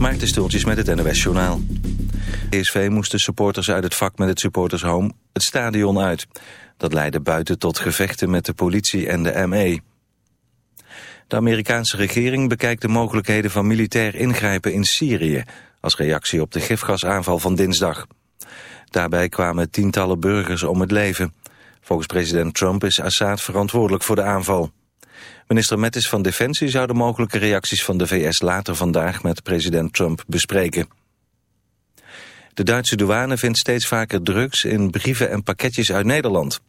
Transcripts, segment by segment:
Maarten Stultjes met het NOS Journaal. PSV moest de supporters uit het vak met het supportershome het stadion uit. Dat leidde buiten tot gevechten met de politie en de ME. De Amerikaanse regering bekijkt de mogelijkheden van militair ingrijpen in Syrië... als reactie op de gifgasaanval van dinsdag. Daarbij kwamen tientallen burgers om het leven. Volgens president Trump is Assad verantwoordelijk voor de aanval. Minister Mattis van Defensie zou de mogelijke reacties van de VS later vandaag met president Trump bespreken. De Duitse douane vindt steeds vaker drugs in brieven en pakketjes uit Nederland.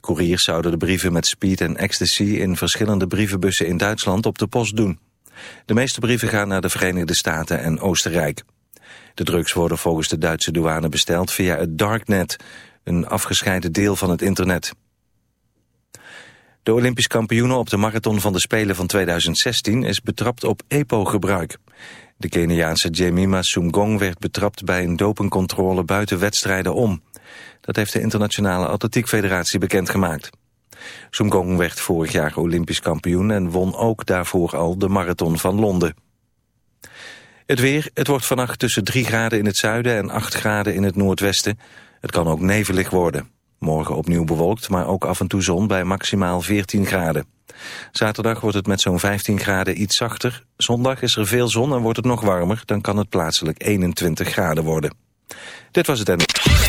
Couriers zouden de brieven met speed en ecstasy in verschillende brievenbussen in Duitsland op de post doen. De meeste brieven gaan naar de Verenigde Staten en Oostenrijk. De drugs worden volgens de Duitse douane besteld via het Darknet, een afgescheiden deel van het internet. De Olympisch kampioene op de marathon van de Spelen van 2016 is betrapt op EPO-gebruik. De Keniaanse Jemima Sumgong werd betrapt bij een dopingcontrole buiten wedstrijden om. Dat heeft de Internationale Atletiek Federatie bekendgemaakt. Sumgong werd vorig jaar Olympisch kampioen en won ook daarvoor al de marathon van Londen. Het weer, het wordt vannacht tussen 3 graden in het zuiden en 8 graden in het noordwesten. Het kan ook nevelig worden. Morgen opnieuw bewolkt, maar ook af en toe zon bij maximaal 14 graden. Zaterdag wordt het met zo'n 15 graden iets zachter. Zondag is er veel zon en wordt het nog warmer. Dan kan het plaatselijk 21 graden worden. Dit was het en...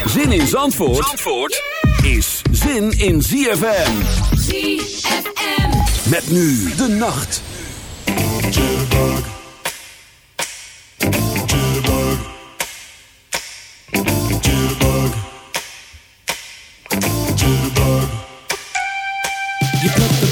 Zin in Zandvoort, Zandvoort is zin in ZFM. ZFM. Met nu de nacht. Wake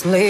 sleep.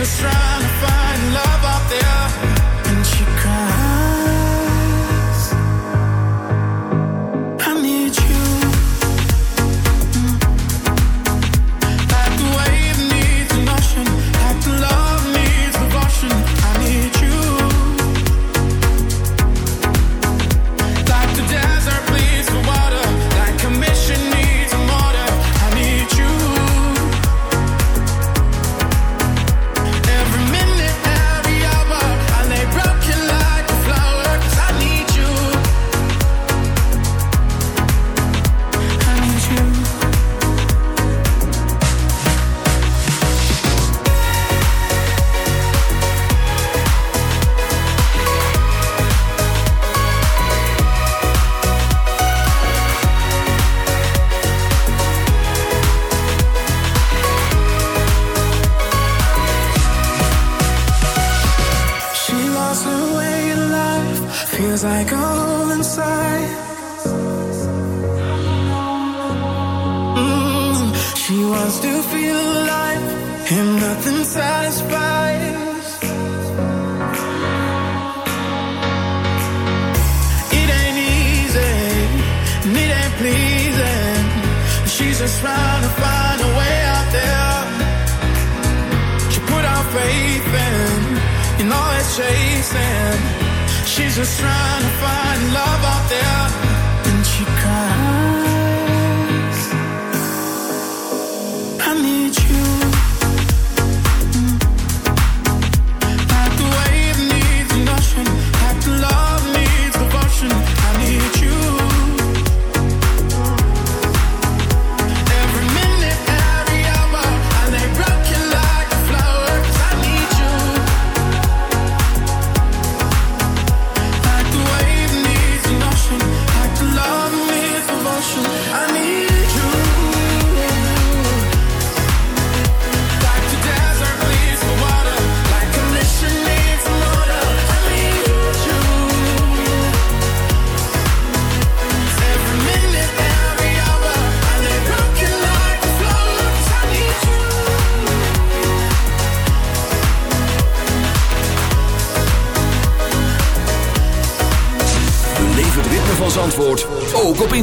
to find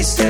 Grab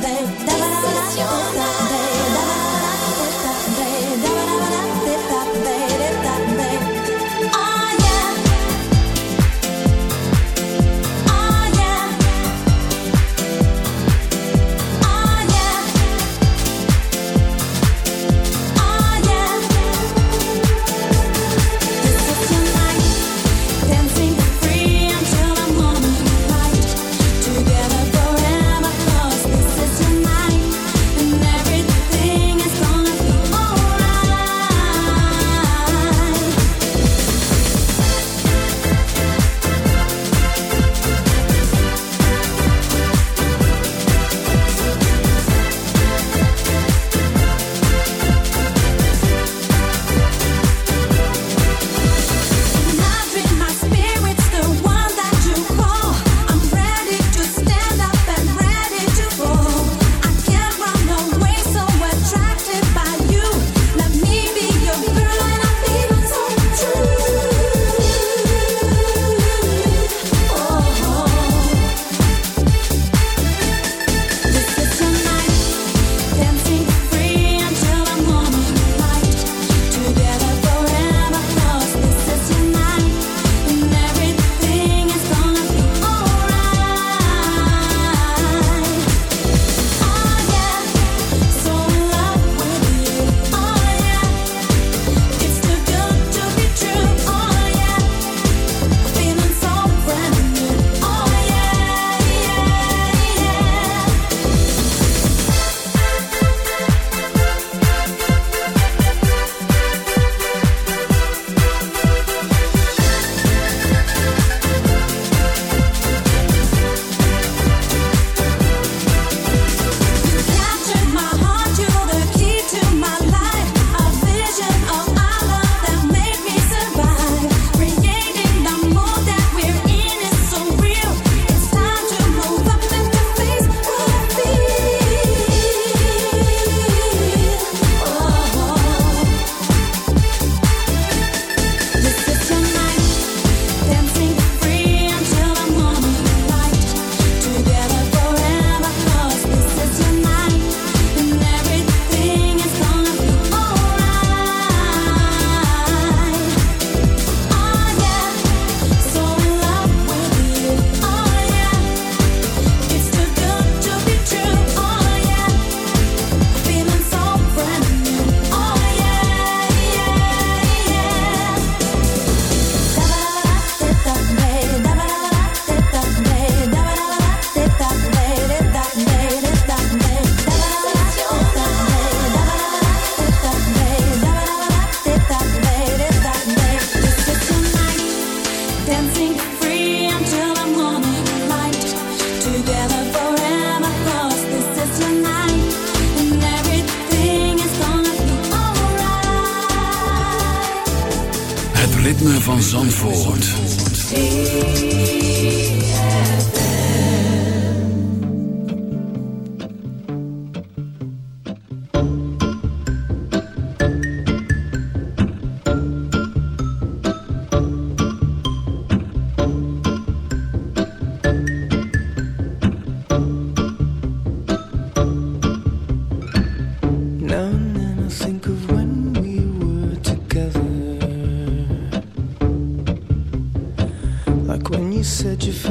Sensacional.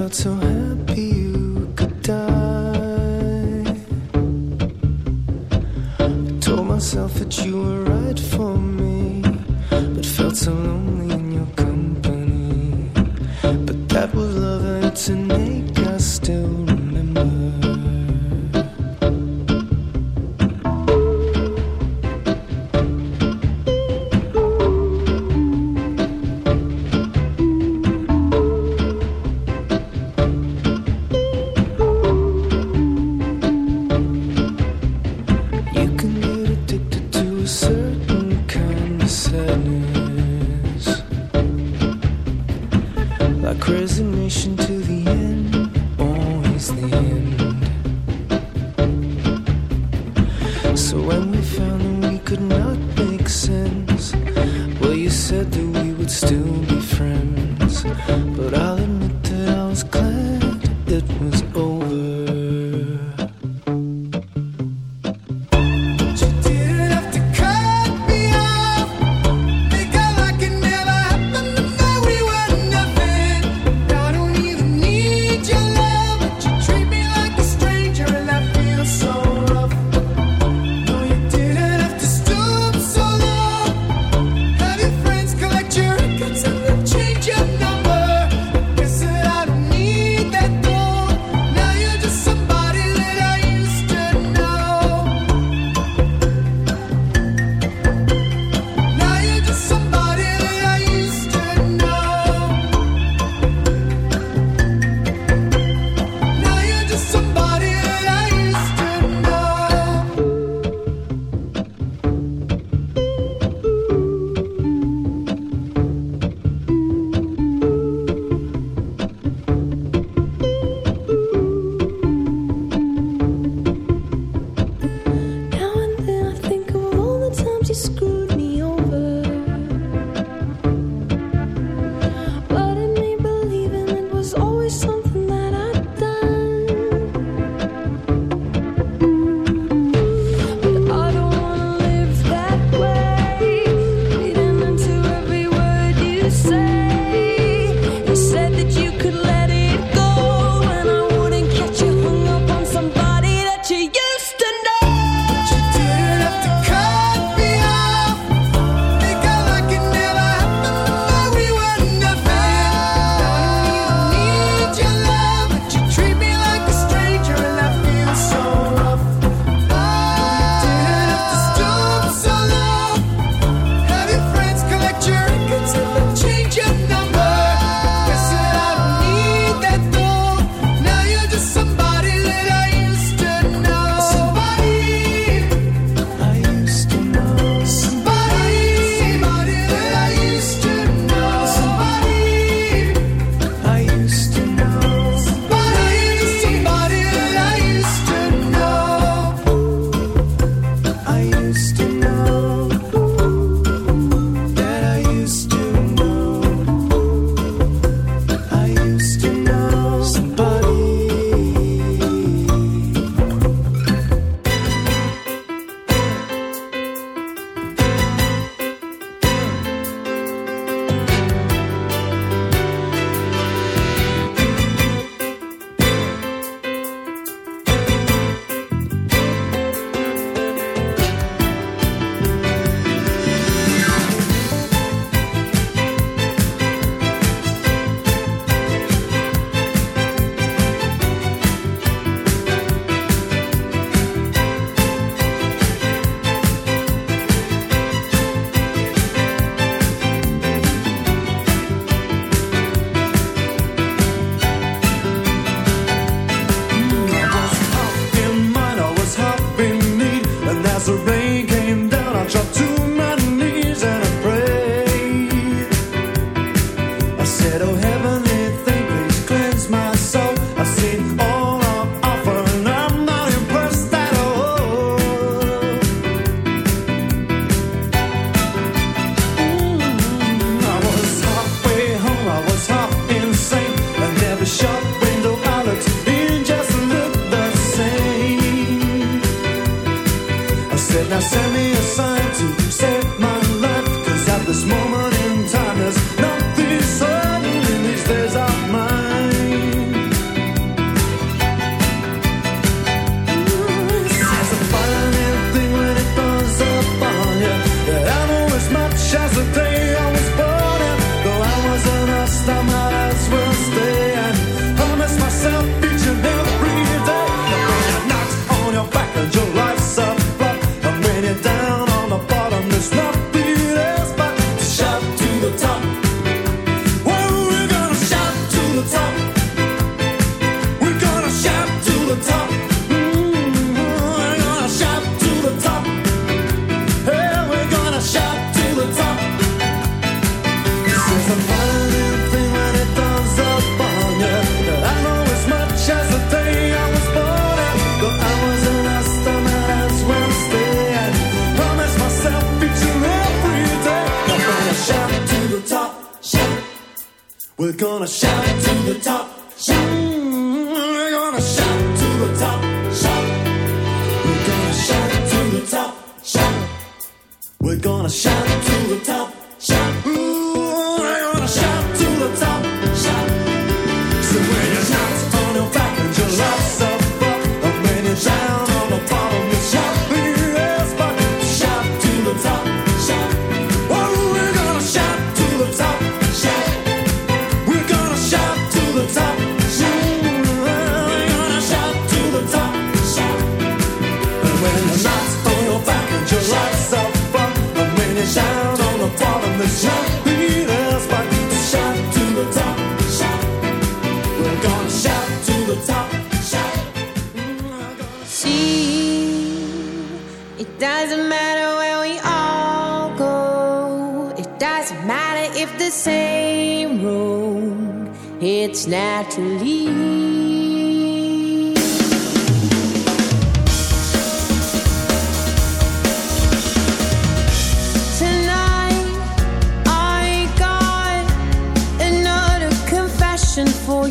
Felt so happy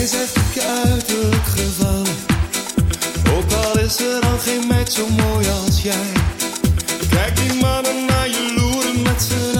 ineens zegt ik je uiterlijk gevallen. Ook al is er al geen meid zo mooi als jij. Kijk die mannen naar je loeren met z'n